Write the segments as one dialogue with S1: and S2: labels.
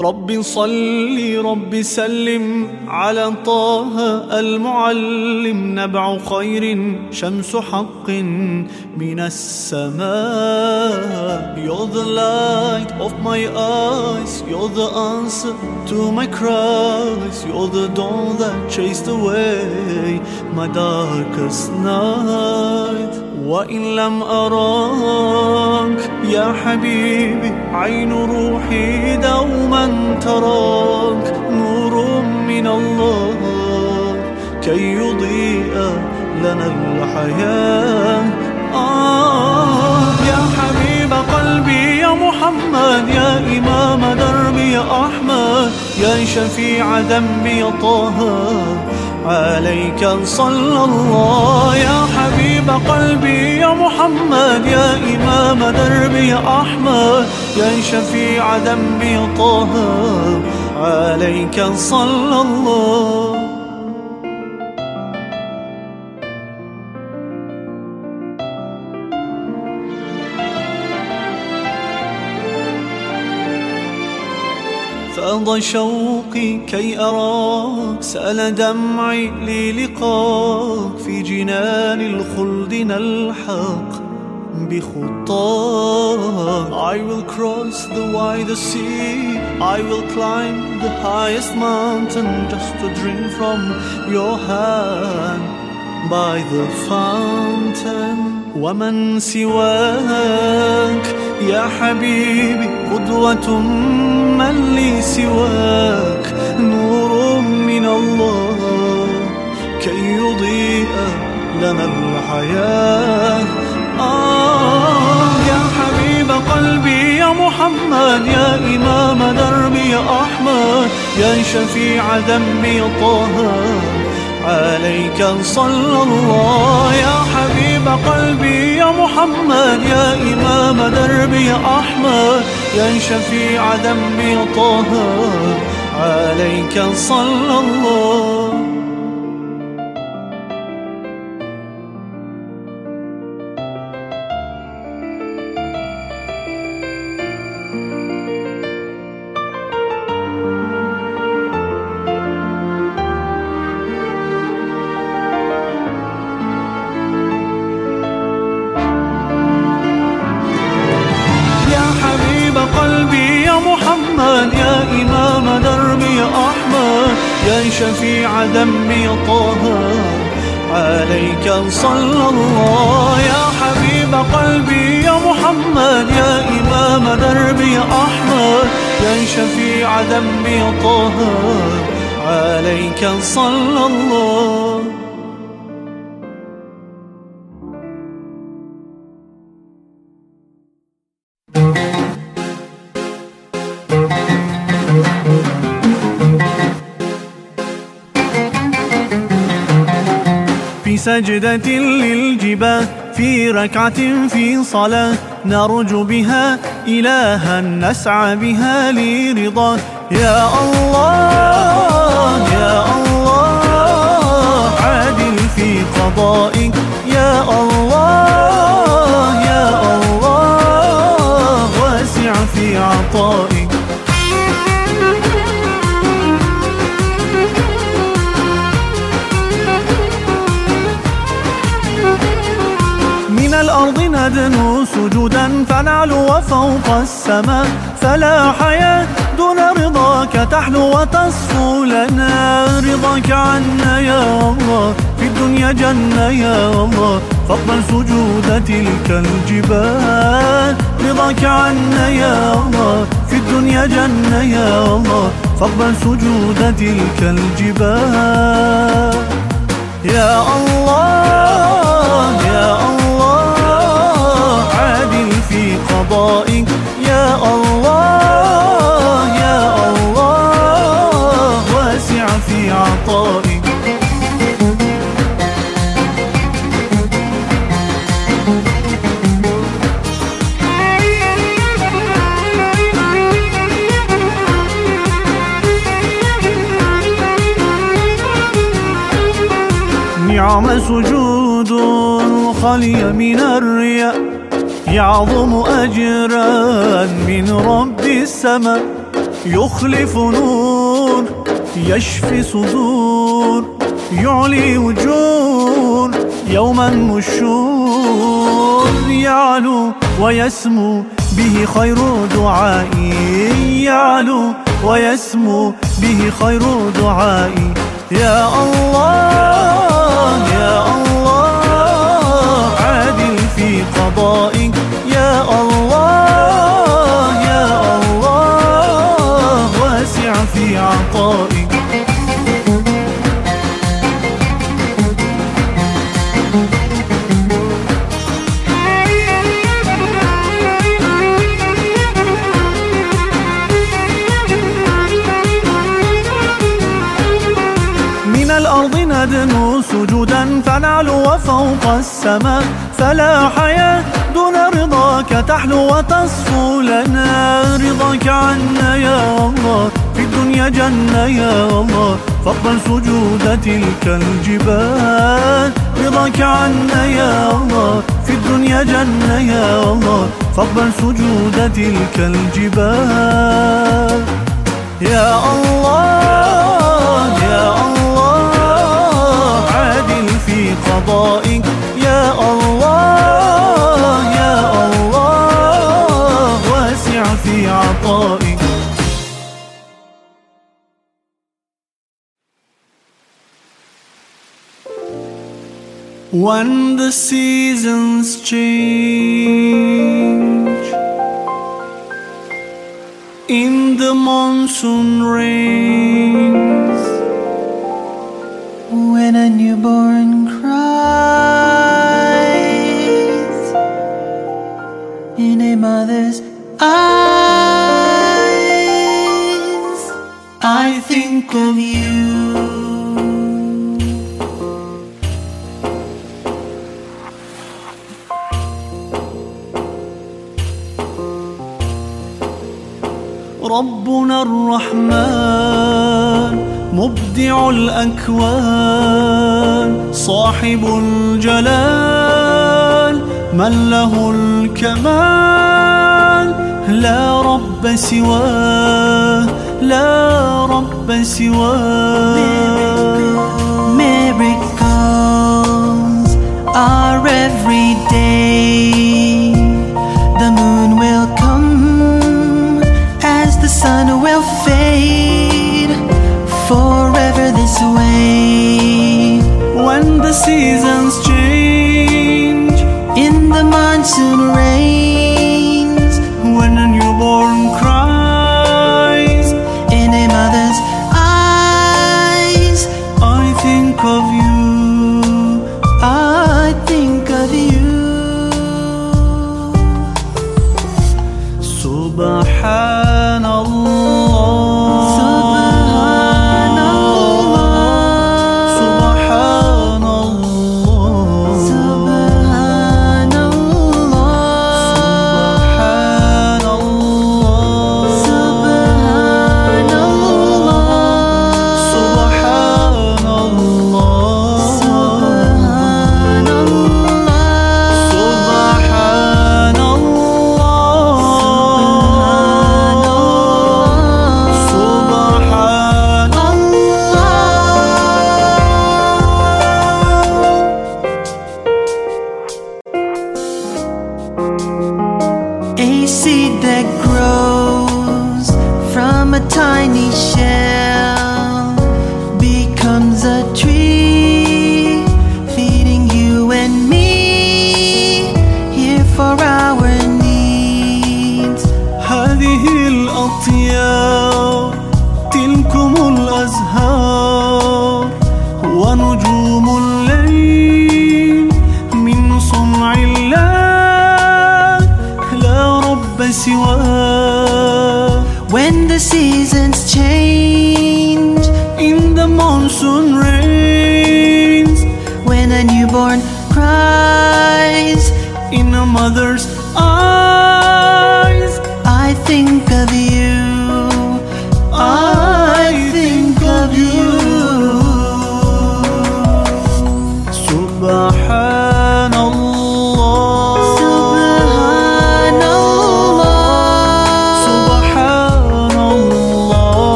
S1: رب صل رب سلم على طه المعلم نبع خير شمس حق من السماء You're the light of my eyes You're the answer to my cries You're the dawn that chased away my darkest night وإن لم أراك يا حبيبي عين روحي دوما تراك. نور من الله كي يضيء لنا الحياة. آه يا حبيب قلبي يا محمد يا إمام دربي يا أحمد يا شفيع ذنبي يا طه. عليك صلى الله يا حبيب قلبي يا محمد يا إمام دربي أحمد يا شفيع ذنبي طه عليك صلى الله فاض شوقي كي أراك سأل دمعي للقاك في جنان الخلد نلحق بخطاك I will cross the widest sea I will climb the highest mountain just to drink from your hand by the fountain ومن سواك يا حبيبي قدوة من لي سواك نور من الله كي يضيء لنا الحياة. آه يا حبيب قلبي يا محمد يا إمام دربي يا أحمد يا شفيع ذنبي طه عليك صلى الله. يا حبيب قلبي يا محمد يا إمام دربي يا أحمد يا شفيع ذنبي طه. عليك صلى الله ذنبي يا طه عليك صلى الله. يا حبيب قلبي يا محمد يا إمام دربي أحمد. يا شفيع يا طه عليك صلى الله. سجدة للجباه في ركعة في صلاة. نرجو بها إلها نسعى بها لرضاه يا الله يا الله عادل في قضائك. يا الله يا الله واسع في عطائك. ندنو سجودا فنعلو وفوق السماء. فلا حياة دون رضاك تحلو وتصفو لنا. رضاك عنا يا الله في الدنيا جنة يا الله. فاقبل سجود تلك الجبال. رضاك عنا يا الله في الدنيا جنة يا الله. فاقبل سجود تلك الجبال. يا الله. قضائك يا الله يا الله واسع في عطائك نعم سجود خلي من الرياء يعظم أجرا من رب السماء يخلف نور يشفي صدور يعلي وجور يوما الشور يعلو ويسمو به خير دعائي يعلو ويسمو به خير دعائي يا الله يا الله. في قضائك. يا الله يا الله واسع في عطائك. من الأرض ندنو سجودا فنعلو وفوق السماء. فلا حياة دون رضاك تحلو وتصفو لنا. رضاك عنا يا الله في الدنيا جنة يا الله. فاقبل سجود تلك الجبال. رضاك عنا يا الله في الدنيا جنة يا الله. فاقبل سجود تلك الجبال. يا الله يا الله عادل في قضائك. الله يا الله واسع في عطائك When the seasons change in the monsoon rains
S2: When a newborn
S1: الأكوان صاحب الجلال من له الكمال. لا رب سواه لا رب سواه.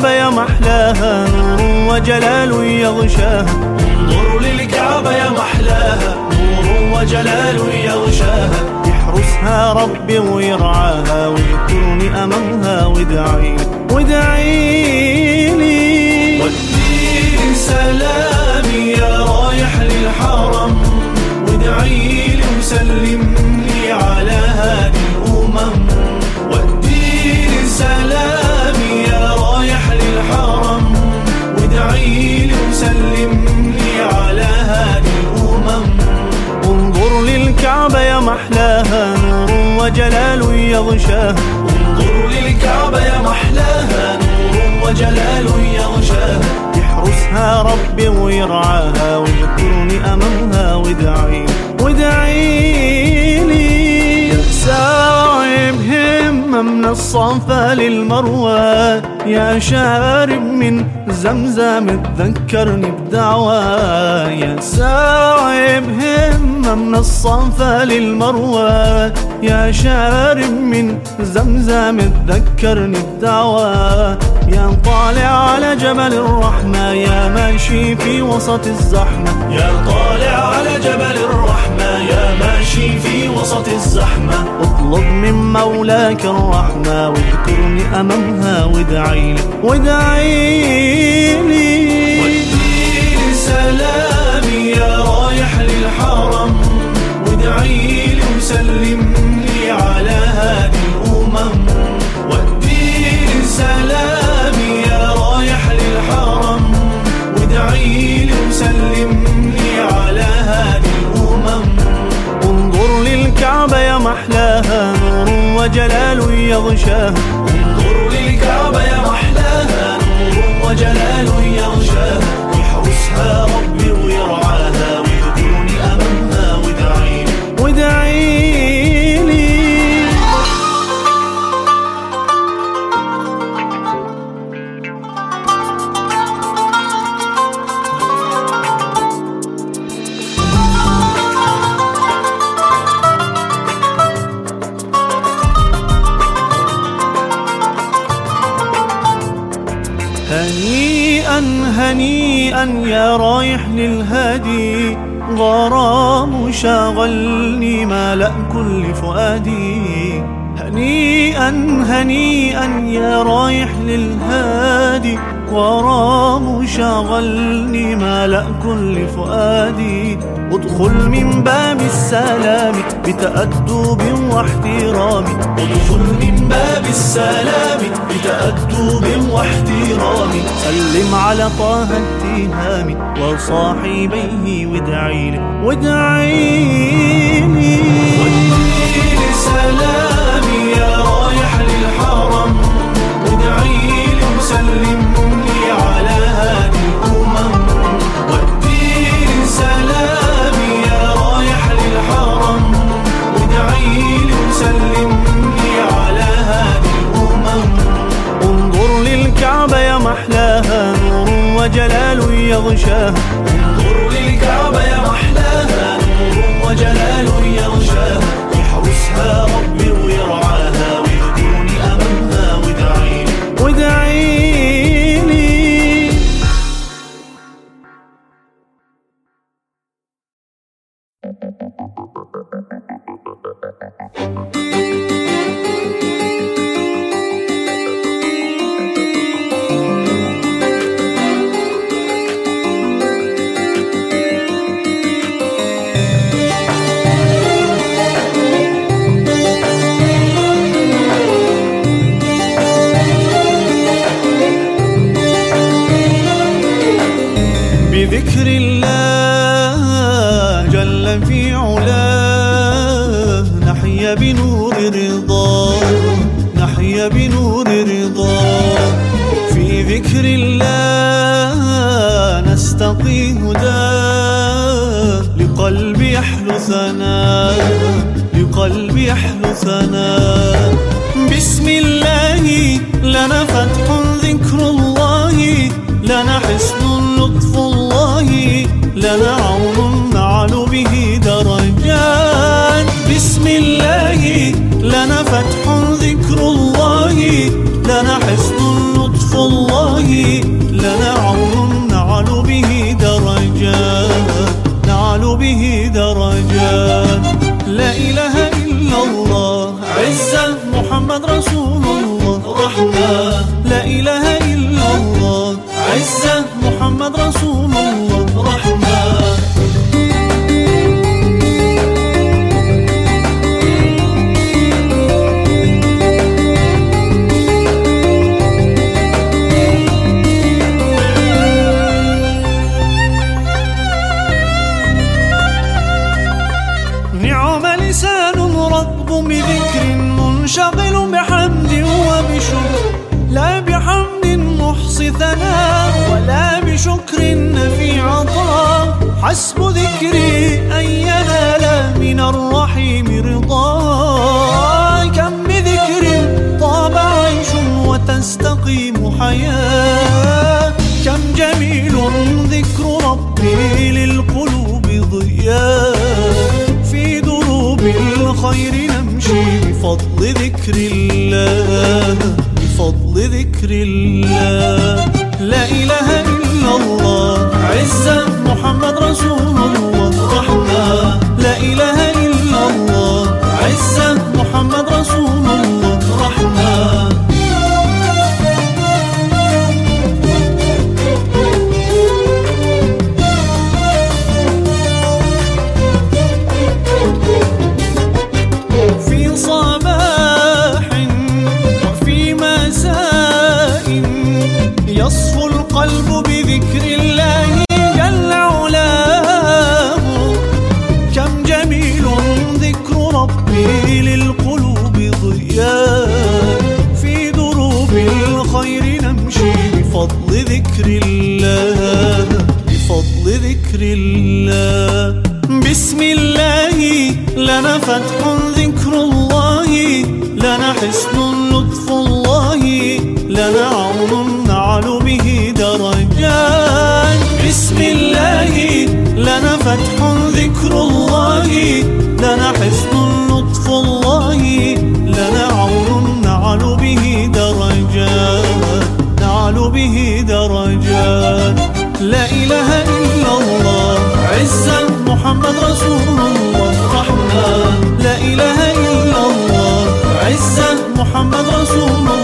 S1: للكعبة يا محلاها نور وجلال يغشاها. انظر للكعبة يا محلاها نور وجلال يغشاها. يحرسها ربي ويرعاها ويذكرني أمامها وادعي وادعي لي. ودي سلامي يا رايح للحرم وادعي لي وسلم لي على هذه للكعبة يا محلاها نور وجلال يغشاها. انظر للكعبة يا محلاها نور وجلال يغشاها. يحرسها ربي ويرعاها ويذكرني أمامها وادعي وادعي لي. همة من الصفا للمروة يا شارب من زمزم تذكرني بدعوة يا ساعب همة من الصفا للمروة. يا شارب من زمزم تذكرني بدعوة يا طالع على جبل الرحمة يا ماشي في وسط الزحمة. يا طالع على جبل الرحمة يا ماشي في وسط الزحمة. اطلب من مولاك الرحمة واذكرني أمامها وادعي لي. وادعي لي سلامي يا رايح للحرم. وادعي لي وسلم. وسلم لي على هذه الأمم. انظر للكعبة يا محلاها نور وجلال يغشاها. انظر للكعبة يا محلاها نور وجلال هنيئا يا رايح للهادي غرام شاغلني ملأ كل فؤادي. هنيئا هنيئا يا رايح للهادي غرام شاغلني ملأ كل فؤادي. ادخل من باب السلام بتأدب واحترام. ادخل من باب السلام بتأدب واحترام. سلم على طه التهام وصاحبيه وادعي لي وادعي لي. ودي وجلال نحيا بنور رضاه نحيا بنور رضاه في ذكر الله نستقي هداه لقلب يحلو ثناه القلب يحلو ثناء بسم الله لنا فتح ذكر الله لنا حسن لطف الله لنا عون فتح ذكر الله لنا حسن لطف الله لنا عون نعلو به درجات نعلو به درجات. لا إله إلا الله عزة محمد رسول الله رحمة. لا إله إلا الله عزة محمد رسول الله. لسان رطب بذكر منشغل بحمد وبشكر لا بحمد محصي ثناء ولا بشكر نفي عطاء. حسب ذكري أن ينال من الرحيم رضا. كم بذكر طاب عيش وتستقيم حياة. كم جميل ذكر ربي للقلوب ضياء. الخير نمشي بفضل ذكر الله بفضل ذكر الله. لا إله إلا الله عزة محمد رسول الله. رحمة لا إله ذكر الله. بسم الله لنا فتح ذكر الله. لنا حسن لطف الله. لنا عون نعلو به درجات. بسم الله لنا فتح ذكر الله. لنا حسن لطف الله. لنا عون نعلو به درجات. نعلو به درجات. لا إله إلا محمد رسول الله رحمة لا إله إلا الله. عزة محمد رسول الله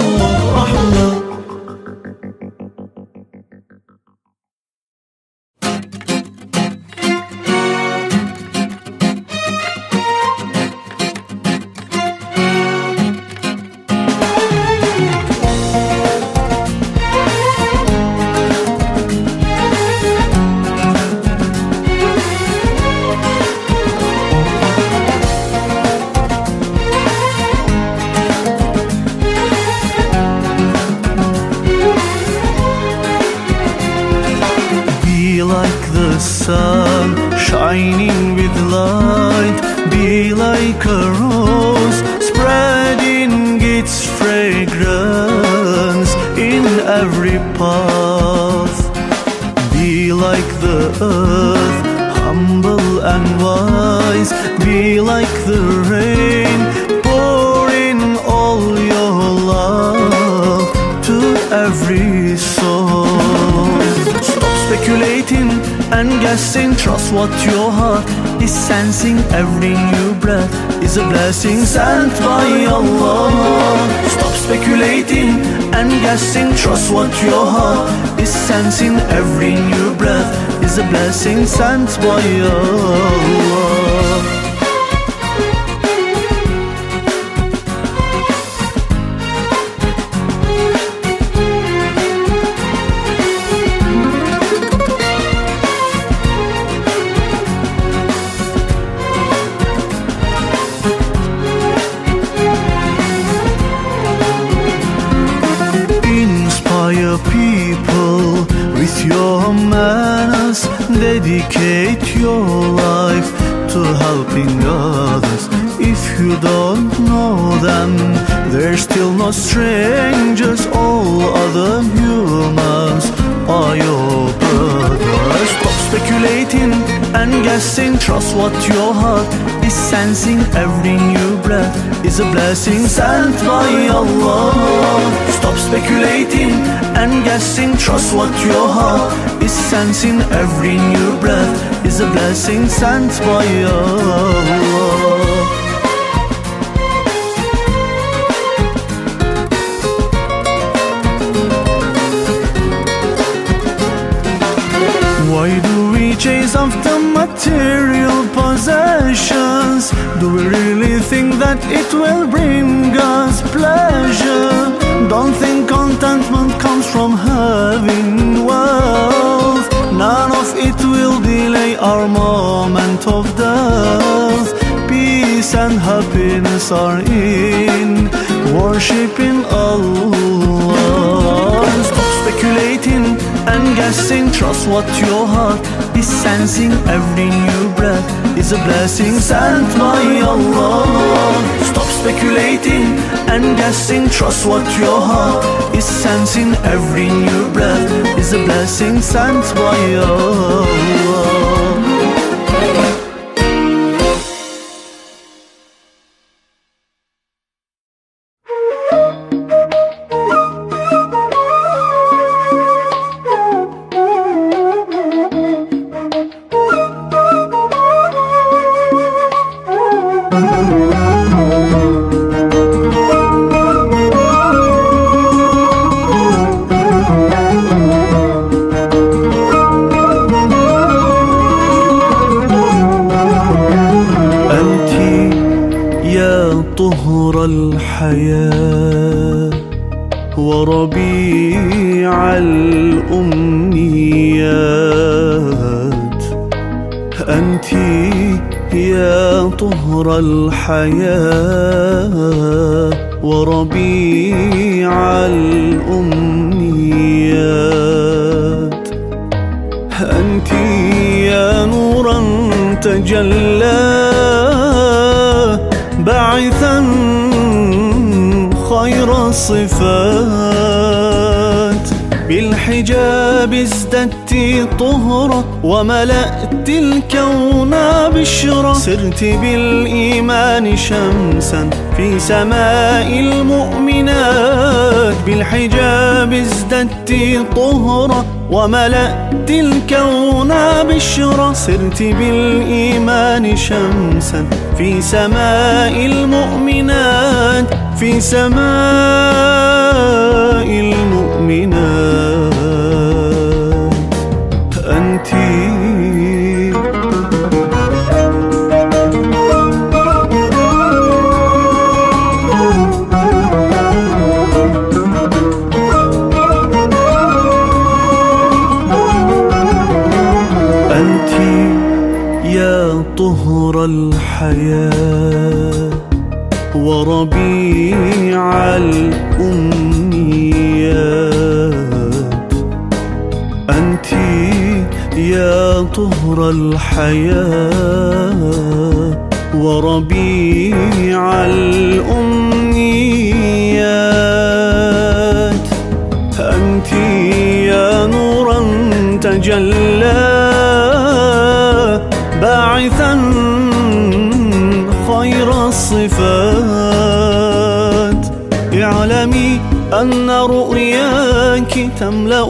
S1: the earth, humble and wise. Be like the rain, pour in all your love to every soul. Stop speculating and guessing. Trust what your heart is sensing. Every new breath is a blessing sent by Allah. Stop speculating and guessing. Trust what your heart is sensing. Every new breath is a blessing sent by Allah. Dedicate your life to helping others. If you don't know them. They're still not strangers, all other humans are your brothers. Stop speculating and guessing, trust what your heart sensing. Every new breath is a blessing sent by Allah. Stop speculating and guessing, trust what your heart is sensing. Every new breath is a blessing sent by Allah. Why do we chase after material possessions? Do we really think that it will bring us pleasure? Don't think contentment comes from having wealth. None of it will delay our moment of death. Peace and happiness are in worshiping Allah. And guessing. Trust what your heart is sensing. Every new breath is a blessing sent by Allah. Stop speculating and guessing. Trust what your heart is sensing. Every new breath is a blessing sent by Allah. الحياة وربيع الأمنيات. أنت يا نورا تجلى باعثا خير الصفات. بالحجاب ازددت طهرا وملأت الكون بشرا سرت بالإيمان شمسا في سماء المؤمنات. بالحجاب ازددت طهرا وملأت الكون بشرا سرت بالإيمان شمسا في سماء المؤمنات. في سماء المؤمنات. أنتِ الحياة وربيع الأمنيات. أنت يا نورا تجلى باعثا خير الصفات. اعلمي أن رؤياك تملأ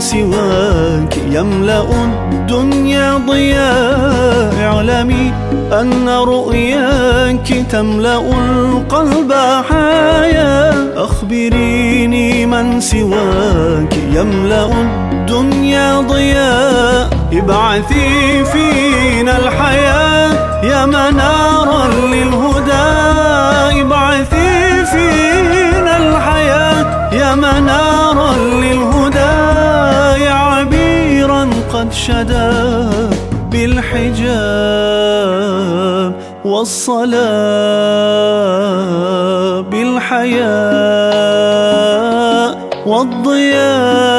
S1: سواك يملأ الدنيا ضياء. اعلمي أن رؤياك تملأ القلب حياة أخبريني من سواك يملأ الدنيا ضياء. ابعثي فينا الحياة يا منارا للهدى. ابعثي فينا الحياة يا منارا قد شدا بالحجاب والصلاة بالحياة والضياء.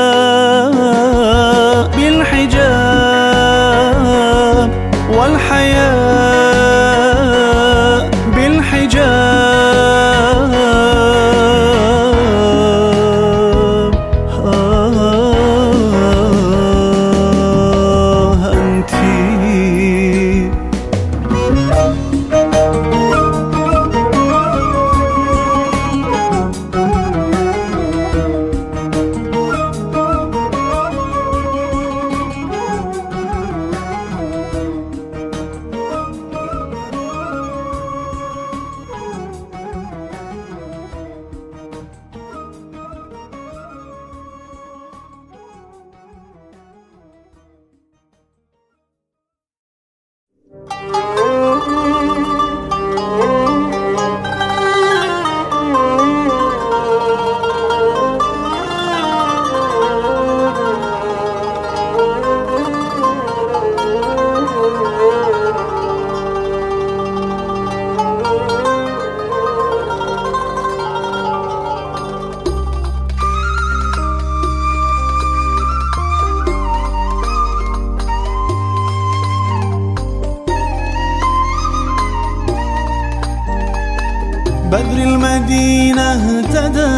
S1: بدر المدينة اهتدى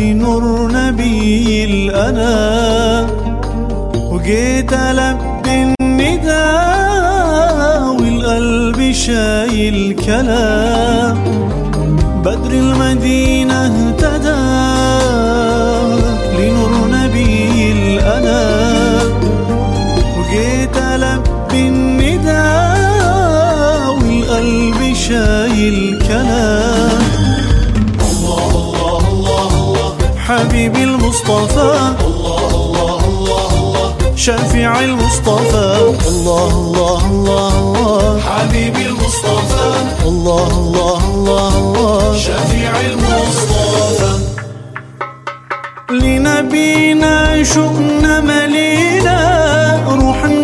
S1: لنور نبي الأنا وجيت ألبي النداء والقلب شايل كلام بدر المدينة المصطفى. الله الله الله الله شفيع المصطفى. الله الله الله الله حبيبي المصطفى. الله الله الله الله شفيع المصطفى. لنبينا شؤنا ملينا روحنا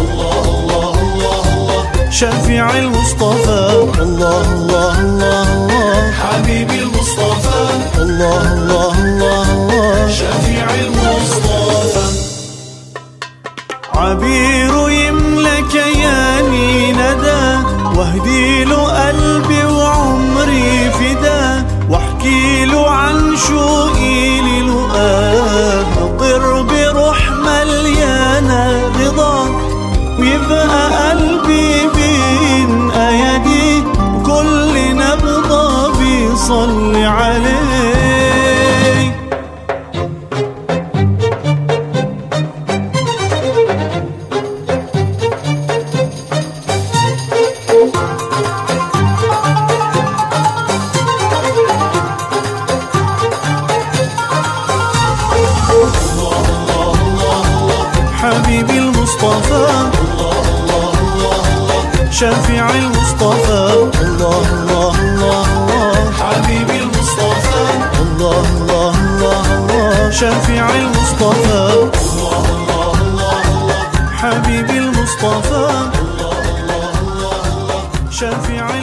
S1: المصطفى شفيع المصطفى. الله الله الله الله حبيبي المصطفى. الله الله الله الله شفيع المصطفى. عبير يملى كياني ندى. واهدي له قلبي وعمري فدا. واحكي له عن شوقي للقاه ويبقى قلبي بين ايادي وكل نبضة بيصلي شفيع المصطفى. الله الله الله الله. حبيبي المصطفى. الله الله الله الله. شفيع المصطفى. حبيبي المصطفى. شفيع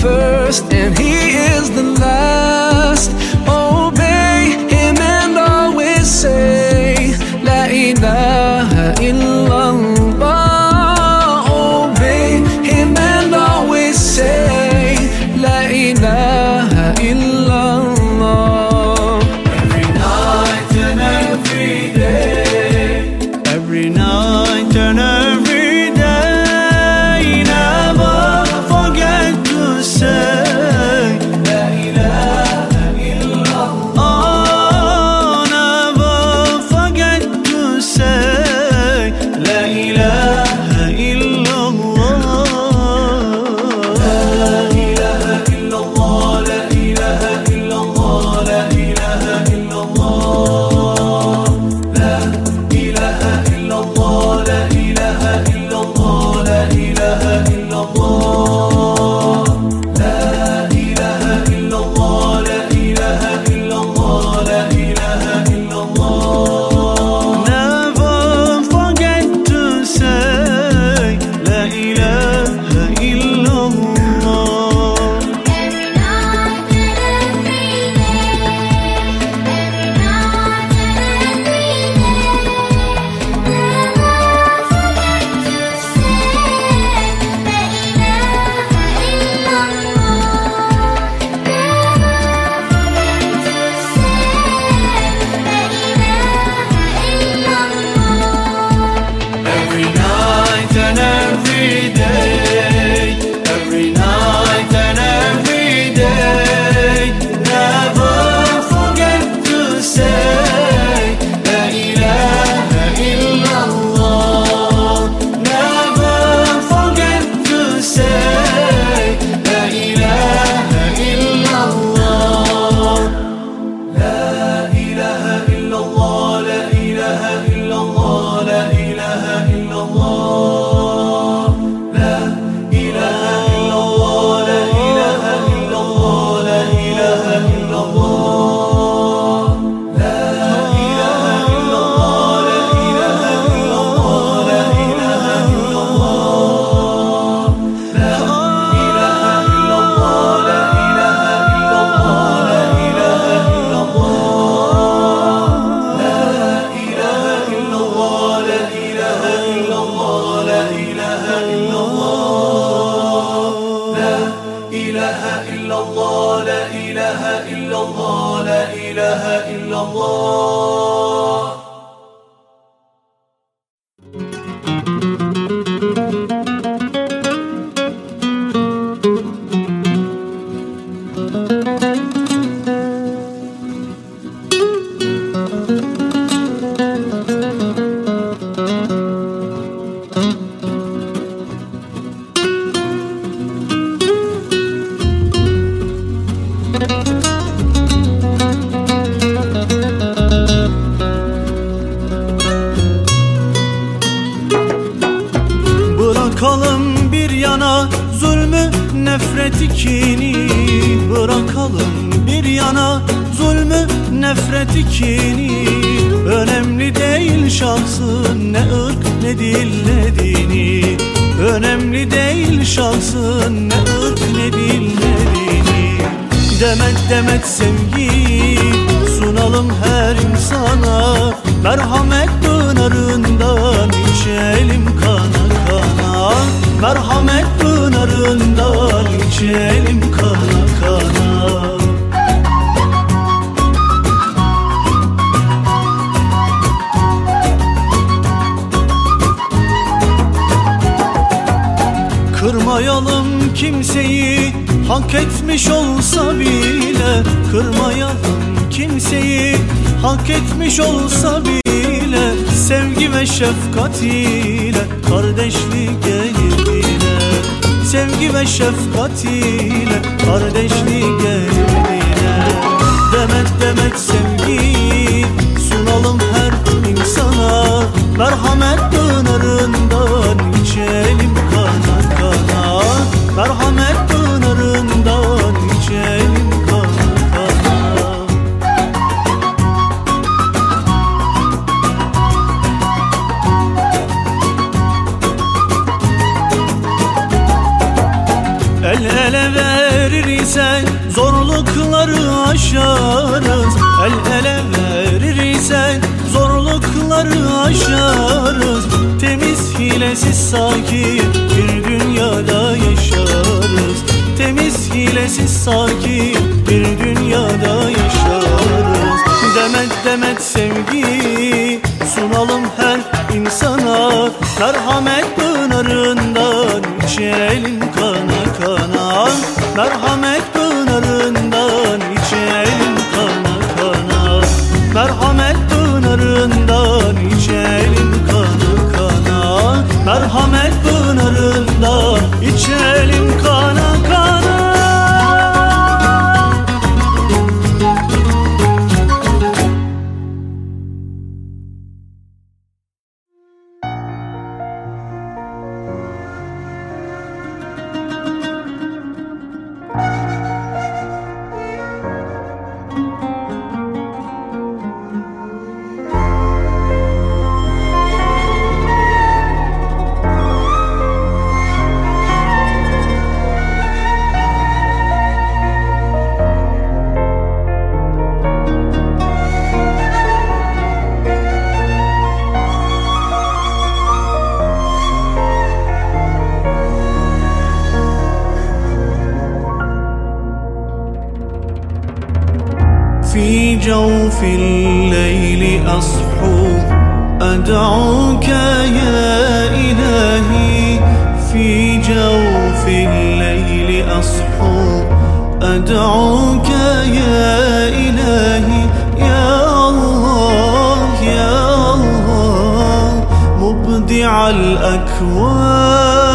S1: first and he is the last. Obey him and always say La ilaha
S3: nefretikini bırakalım bir yana. Zulmü nefretikini önemli değil şahsın ne ırk ne dil ne dini. Önemli değil şahsın ne ırk ne dil ne dini. Demet demet sevgi sunalım her insana. Merhamet pınarından içelim kana kana. Merhamet pınarından içelim kana kana. Kırmayalım kimseyi hak etmiş olsa bile. Kırmayalım kimseyi hak etmiş olsa bile. Sevgi ve şefkat ile kardeşlik Sevgi ve şefkat ile kardeşlik evine Demet demet sevgiyi sunalım her insana. Merhamet pınarında El ele verir isen
S1: zorlukları aşarız. El ele verir isen zorlukları aşarız. Temiz hilesiz sakin bir dünyada yaşarız. Temiz hilesiz sakin bir dünyada yaşarız. Demet demet sevgi sunalım her insana. Merhamet pınarından içelim kan merhamet جوف الليل أصحو. أدعوك يا إلهي في جوف الليل أصحو. أدعوك يا إلهي يا الله يا الله. مبدع الأكوان.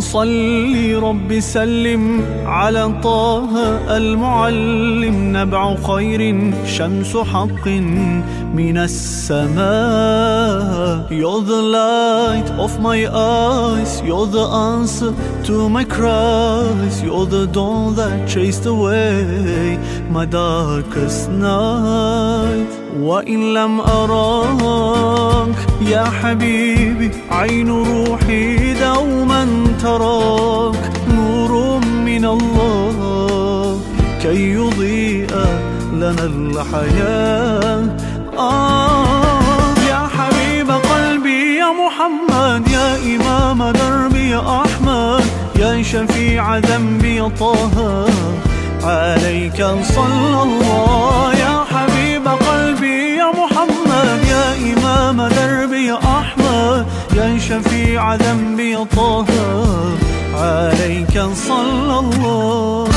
S1: صلي رب سلم على طه المعلم نبع خير شمس حق من السماء You're the light of my eyes You're the answer to my cries You're the dawn that chased away my darkest night وإن لم أراك يا حبيبي عين روحي دوما تراك نور من الله. كي يضيء لنا الحياة. آه يا حبيب قلبي يا محمد يا إمام دربي يا أحمد يا شفيع ذنبي يا طه. عليك صلى الله يا شفيع ذنبي طه عليك صلى الله.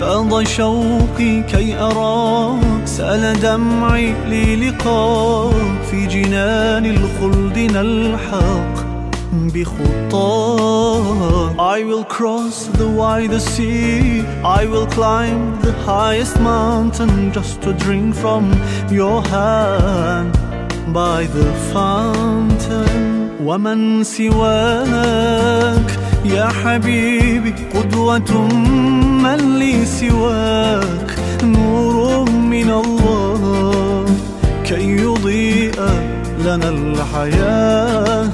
S1: فاض شوقي كي أراك سأل دمعي للقاك. في جنان الخلد نلحق بخطاك I will cross the widest sea I will climb the highest mountain Just to drink from your hand by the fountain ومن سواك يا حبيبي قدوة من لي سواك نور من الله كي يضيء لنا الحياة.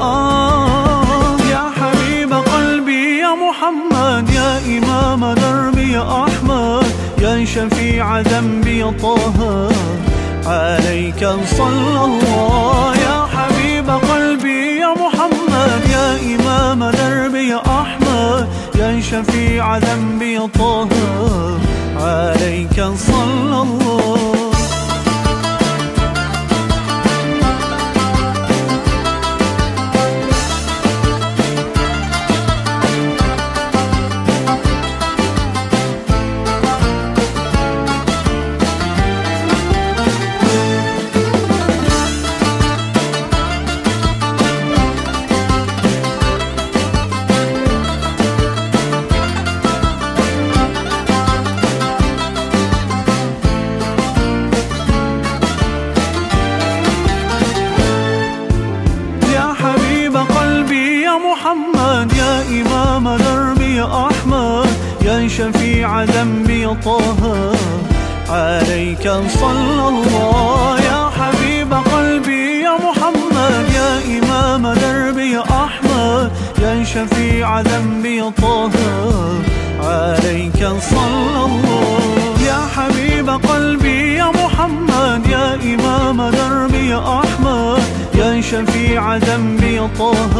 S1: آه يا حبيب قلبي يا محمد يا إمام دربي يا أحمد يا شفيع ذنبي يا طه. عليك صلى الله. يا حبيب قلبي يا محمد يا إمام دربي يا أحمد يا شفيع ذنبي يا طه. عليك صلى الله. شفيع